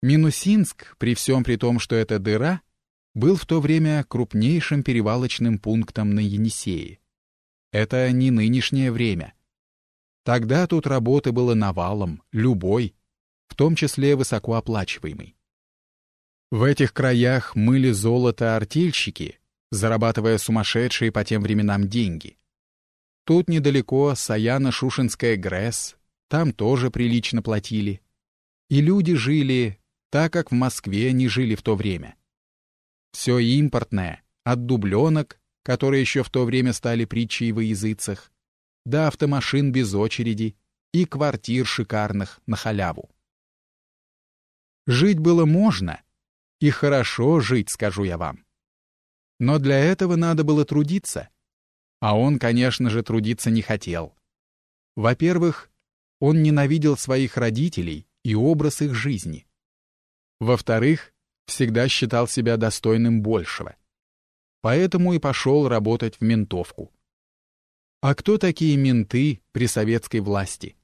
Минусинск, при всем при том, что это дыра, был в то время крупнейшим перевалочным пунктом на Енисее. Это не нынешнее время. Тогда тут работы было навалом, любой, в том числе высокооплачиваемый. В этих краях мыли золото артельщики, зарабатывая сумасшедшие по тем временам деньги. Тут недалеко Саяно-Шушинская ГРЭС, там тоже прилично платили. И люди жили так, как в Москве не жили в то время. Все импортное, от дубленок, которые еще в то время стали притчей во языцах, до автомашин без очереди и квартир шикарных на халяву. Жить было можно, и хорошо жить, скажу я вам. Но для этого надо было трудиться. А он, конечно же, трудиться не хотел. Во-первых, он ненавидел своих родителей и образ их жизни. Во-вторых, всегда считал себя достойным большего. Поэтому и пошел работать в ментовку. А кто такие менты при советской власти?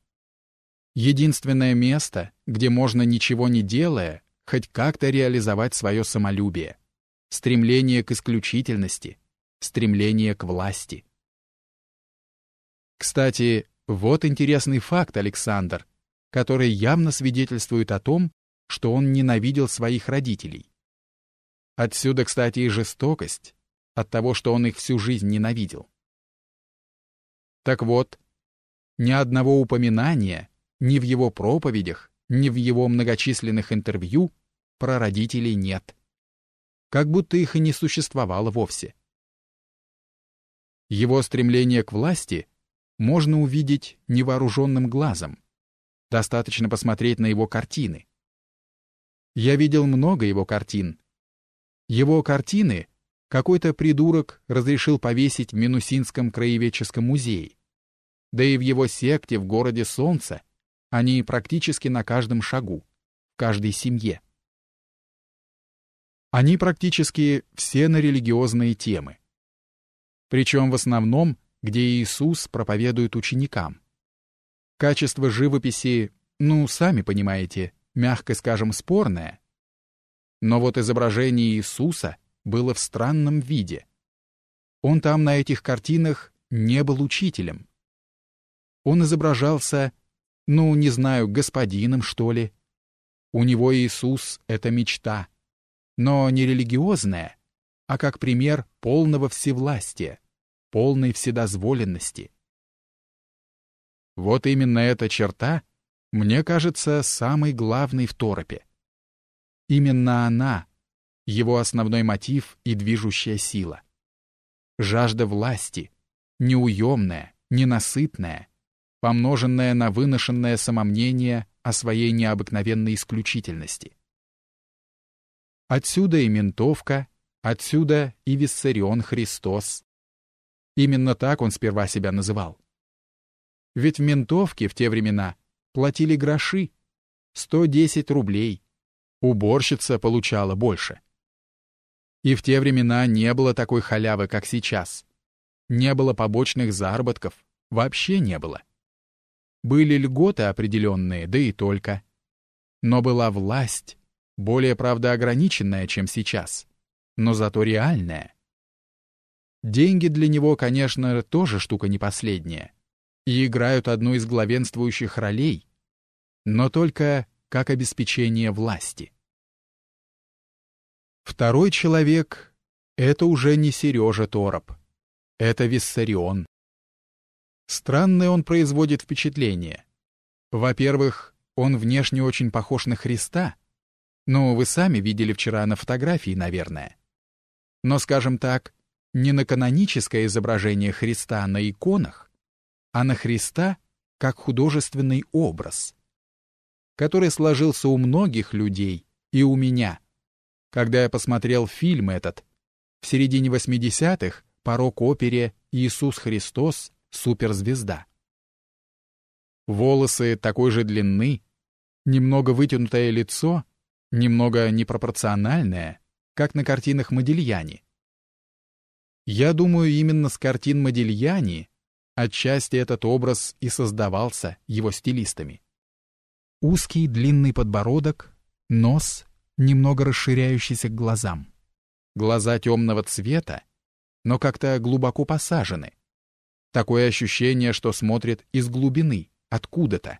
Единственное место, где можно ничего не делая, хоть как-то реализовать свое самолюбие, стремление к исключительности, стремление к власти. Кстати, вот интересный факт, Александр, который явно свидетельствует о том, что он ненавидел своих родителей. Отсюда, кстати, и жестокость от того, что он их всю жизнь ненавидел. Так вот, ни одного упоминания ни в его проповедях, ни в его многочисленных интервью про родителей нет. Как будто их и не существовало вовсе. Его стремление к власти можно увидеть невооруженным глазом. Достаточно посмотреть на его картины. Я видел много его картин. Его картины какой-то придурок разрешил повесить в Минусинском краеведческом музее. Да и в его секте в городе Солнца они практически на каждом шагу, в каждой семье. Они практически все на религиозные темы. Причем в основном, где Иисус проповедует ученикам. Качество живописи, ну, сами понимаете, мягко скажем, спорное. Но вот изображение Иисуса было в странном виде. Он там на этих картинах не был учителем. Он изображался ну, не знаю, господином, что ли. У него Иисус — это мечта, но не религиозная, а как пример полного всевластия, полной вседозволенности. Вот именно эта черта, мне кажется, самой главной в торопе. Именно она — его основной мотив и движущая сила. Жажда власти, неуемная, ненасытная — помноженное на выношенное самомнение о своей необыкновенной исключительности. Отсюда и ментовка, отсюда и Виссарион Христос. Именно так он сперва себя называл. Ведь в ментовке в те времена платили гроши, 110 рублей. Уборщица получала больше. И в те времена не было такой халявы, как сейчас. Не было побочных заработков, вообще не было. Были льготы определенные, да и только. Но была власть, более, правда, ограниченная, чем сейчас, но зато реальная. Деньги для него, конечно, тоже штука не последняя, и играют одну из главенствующих ролей, но только как обеспечение власти. Второй человек — это уже не Сережа Тороп, это Виссарион. Странное он производит впечатление. Во-первых, он внешне очень похож на Христа. Ну, вы сами видели вчера на фотографии, наверное. Но, скажем так, не на каноническое изображение Христа на иконах, а на Христа как художественный образ, который сложился у многих людей и у меня. Когда я посмотрел фильм этот, в середине 80-х по рок-опере «Иисус Христос» суперзвезда. Волосы такой же длины, немного вытянутое лицо, немного непропорциональное, как на картинах Модильяни. Я думаю, именно с картин Модильяни отчасти этот образ и создавался его стилистами. Узкий длинный подбородок, Нос, немного расширяющийся к глазам. Глаза темного цвета, но как-то глубоко посажены. Такое ощущение, что смотрит из глубины, откуда-то.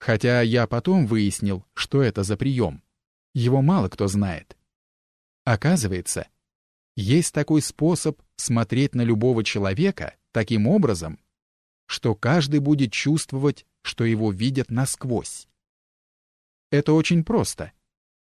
Хотя я потом выяснил, что это за прием. Его мало кто знает. Оказывается, есть такой способ смотреть на любого человека таким образом, что каждый будет чувствовать, что его видят насквозь. Это очень просто.